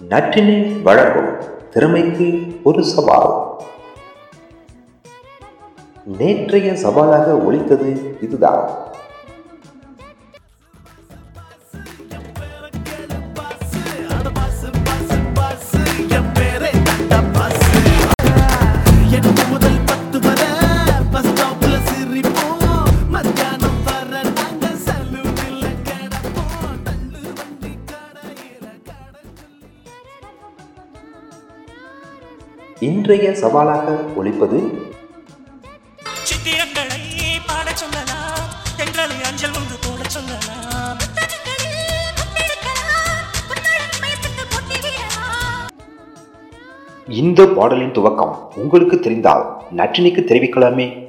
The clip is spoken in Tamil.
நற்றினை வழங்கும் திறமைக்கு ஒரு சவால். நேற்றைய சவாலாக ஒழித்தது இதுதான். இன்றைய சவாலாக ஒழிப்பது? சித்திரங்களை பாடச் சொல்லலாம் எங்களை அஞ்சல் ஒன்று போட சொல்லலாம். இந்த பாடலின் துவக்கம் உங்களுக்கு தெரிந்தால் நற்றினைக்கு தெரிவிக்கலாமே.